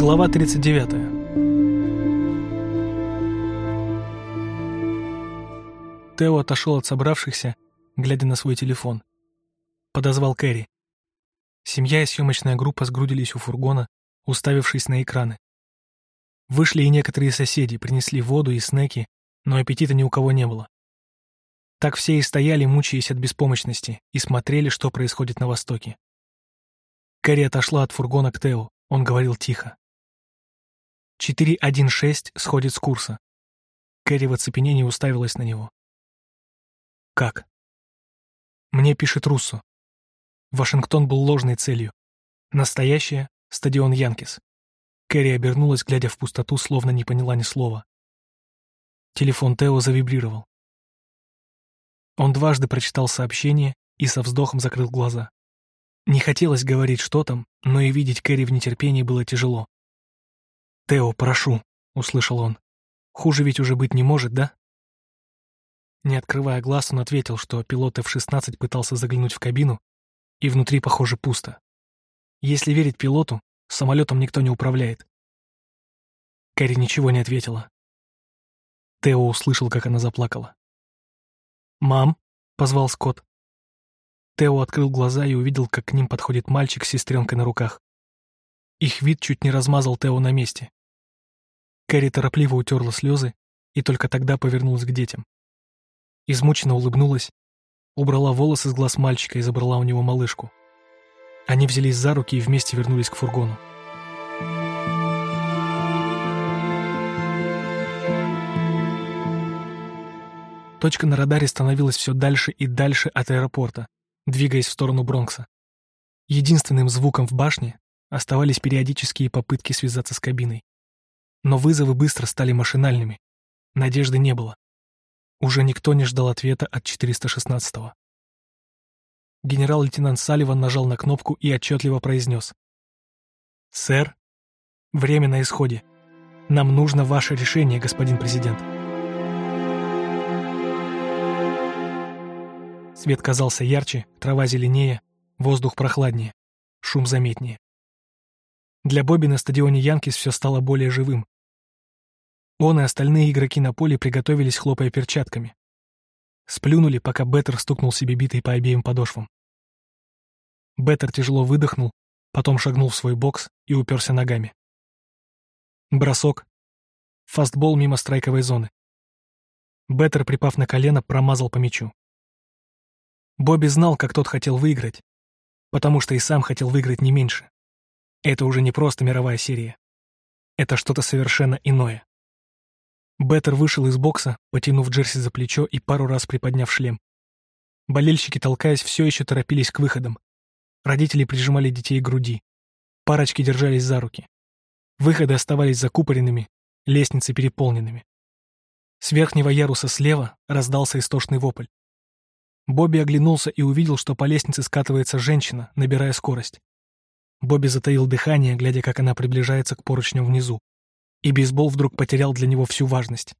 Глава 39. Тео отошел от собравшихся, глядя на свой телефон. Подозвал Кэрри. Семья и съемочная группа сгрудились у фургона, уставившись на экраны. Вышли и некоторые соседи, принесли воду и снеки, но аппетита ни у кого не было. Так все и стояли, мучаясь от беспомощности, и смотрели, что происходит на востоке. Кэрри отошла от фургона к Тео, он говорил тихо. 4.1.6 сходит с курса. Кэрри в оцепенении уставилась на него. Как? Мне пишет Руссо. Вашингтон был ложной целью. Настоящая — стадион Янкис. Кэрри обернулась, глядя в пустоту, словно не поняла ни слова. Телефон Тео завибрировал. Он дважды прочитал сообщение и со вздохом закрыл глаза. Не хотелось говорить, что там, но и видеть Кэрри в нетерпении было тяжело. «Тео, прошу», — услышал он. «Хуже ведь уже быть не может, да?» Не открывая глаз, он ответил, что пилот F-16 пытался заглянуть в кабину, и внутри, похоже, пусто. Если верить пилоту, самолетом никто не управляет. Кэрри ничего не ответила. Тео услышал, как она заплакала. «Мам!» — позвал Скотт. Тео открыл глаза и увидел, как к ним подходит мальчик с сестренкой на руках. Их вид чуть не размазал Тео на месте. Кэрри торопливо утерла слезы и только тогда повернулась к детям. Измученно улыбнулась, убрала волосы с глаз мальчика и забрала у него малышку. Они взялись за руки и вместе вернулись к фургону. Точка на радаре становилась все дальше и дальше от аэропорта, двигаясь в сторону Бронкса. Единственным звуком в башне оставались периодические попытки связаться с кабиной. Но вызовы быстро стали машинальными. Надежды не было. Уже никто не ждал ответа от 416-го. Генерал-лейтенант Салливан нажал на кнопку и отчетливо произнес. «Сэр, время на исходе. Нам нужно ваше решение, господин президент». Свет казался ярче, трава зеленее, воздух прохладнее, шум заметнее. Для Бобби на стадионе Янкис все стало более живым. Он и остальные игроки на поле приготовились, хлопая перчатками. Сплюнули, пока Беттер стукнул себе битой по обеим подошвам. Беттер тяжело выдохнул, потом шагнул в свой бокс и уперся ногами. Бросок. Фастбол мимо страйковой зоны. Беттер, припав на колено, промазал по мячу. Бобби знал, как тот хотел выиграть, потому что и сам хотел выиграть не меньше. Это уже не просто мировая серия. Это что-то совершенно иное. Беттер вышел из бокса, потянув Джерси за плечо и пару раз приподняв шлем. Болельщики, толкаясь, все еще торопились к выходам. Родители прижимали детей к груди. Парочки держались за руки. Выходы оставались закупоренными, лестницы переполненными. С верхнего яруса слева раздался истошный вопль. Бобби оглянулся и увидел, что по лестнице скатывается женщина, набирая скорость. Бобби затаил дыхание, глядя, как она приближается к поручням внизу. И бейсбол вдруг потерял для него всю важность.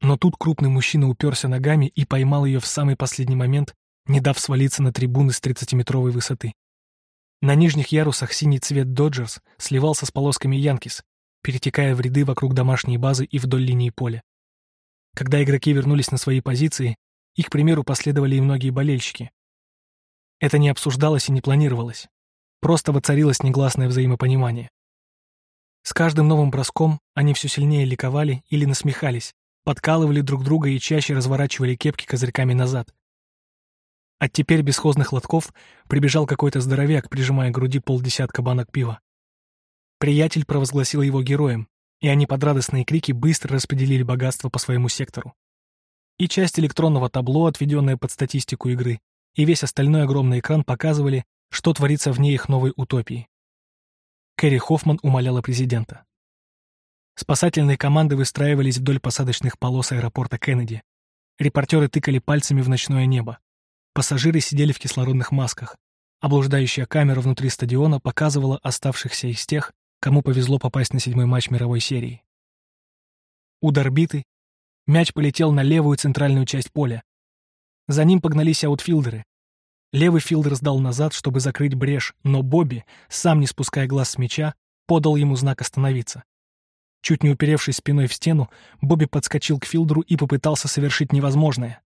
Но тут крупный мужчина уперся ногами и поймал ее в самый последний момент, не дав свалиться на трибуны с 30-метровой высоты. На нижних ярусах синий цвет «Доджерс» сливался с полосками «Янкис», перетекая в ряды вокруг домашней базы и вдоль линии поля. Когда игроки вернулись на свои позиции, их примеру последовали и многие болельщики. Это не обсуждалось и не планировалось. Просто воцарилось негласное взаимопонимание. С каждым новым броском они все сильнее ликовали или насмехались, подкалывали друг друга и чаще разворачивали кепки козырьками назад. От теперь бесхозных лотков прибежал какой-то здоровяк, прижимая к груди полдесятка банок пива. Приятель провозгласил его героем, и они под радостные крики быстро распределили богатство по своему сектору и часть электронного табло, отведенная под статистику игры, и весь остальной огромный экран показывали, что творится вне их новой утопии. Кэрри Хоффман умоляла президента. Спасательные команды выстраивались вдоль посадочных полос аэропорта Кеннеди. Репортеры тыкали пальцами в ночное небо. Пассажиры сидели в кислородных масках. Облуждающая камера внутри стадиона показывала оставшихся из тех, кому повезло попасть на седьмой матч мировой серии. Удар биты, Мяч полетел на левую центральную часть поля. За ним погнались аутфилдеры. Левый филдер сдал назад, чтобы закрыть брешь, но Бобби, сам не спуская глаз с мяча, подал ему знак остановиться. Чуть не уперевшись спиной в стену, Бобби подскочил к Филдеру и попытался совершить невозможное.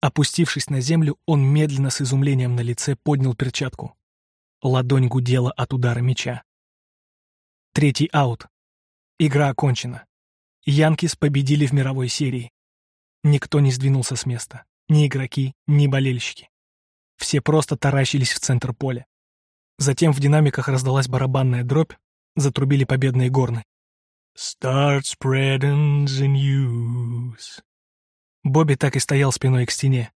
Опустившись на землю, он медленно с изумлением на лице поднял перчатку. Ладонь гудела от удара мяча. Третий аут. Игра окончена. Янкис победили в мировой серии. Никто не сдвинулся с места. Ни игроки, ни болельщики. Все просто таращились в центр поля. Затем в динамиках раздалась барабанная дробь, затрубили победные горны. «Start spreading the news». Бобби так и стоял спиной к стене.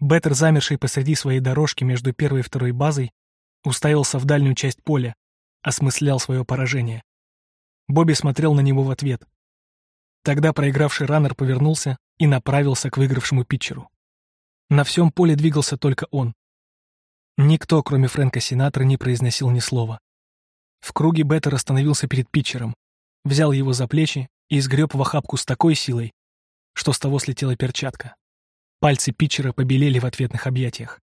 Беттер, замерший посреди своей дорожки между первой и второй базой, уставился в дальнюю часть поля, осмыслял свое поражение. Бобби смотрел на него в ответ. Тогда проигравший раннер повернулся и направился к выигравшему питчеру. На всем поле двигался только он. Никто, кроме Фрэнка Синатра, не произносил ни слова. В круге Беттер остановился перед питчером, взял его за плечи и сгреб в охапку с такой силой, что с того слетела перчатка. Пальцы питчера побелели в ответных объятиях.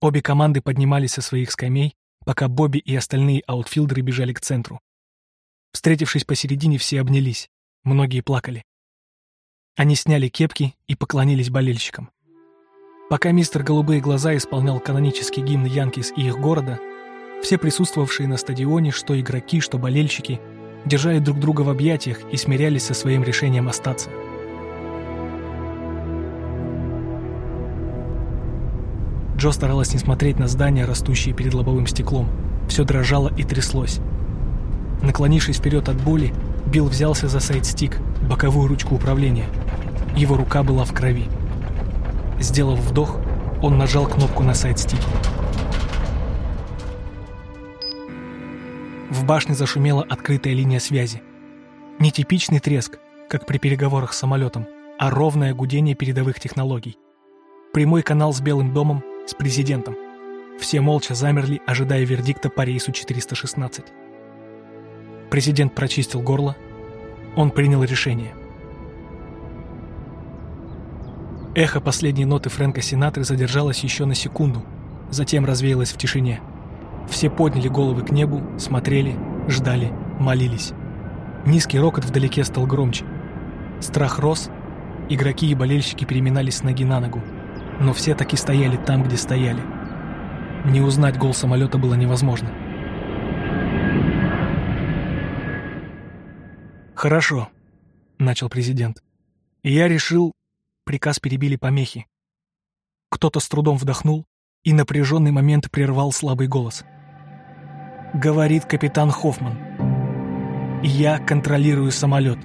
Обе команды поднимались со своих скамей, пока Бобби и остальные аутфилдеры бежали к центру. Встретившись посередине, все обнялись, многие плакали. Они сняли кепки и поклонились болельщикам. Пока мистер Голубые Глаза исполнял канонический гимн Янкис и их города, все присутствовавшие на стадионе, что игроки, что болельщики, держали друг друга в объятиях и смирялись со своим решением остаться. Джо старалась не смотреть на здания, растущие перед лобовым стеклом. Все дрожало и тряслось. Наклонившись вперед от боли, Билл взялся за сайдстик, боковую ручку управления. Его рука была в крови. Сделав вдох, он нажал кнопку на сайдстике. В башне зашумела открытая линия связи. Нетипичный треск, как при переговорах с самолетом, а ровное гудение передовых технологий. Прямой канал с Белым домом, с президентом. Все молча замерли, ожидая вердикта по рейсу 416. Президент прочистил горло. Он принял решение. Эхо последней ноты Фрэнка Синатры задержалось еще на секунду, затем развеялось в тишине. Все подняли головы к небу, смотрели, ждали, молились. Низкий рокот вдалеке стал громче. Страх рос, игроки и болельщики переминались с ноги на ногу но все таки стояли там, где стояли. Не узнать гол самолета было невозможно. «Хорошо», — начал президент. Я решил... Приказ перебили помехи. Кто-то с трудом вдохнул, и напряженный момент прервал слабый голос. «Говорит капитан Хоффман. Я контролирую самолет.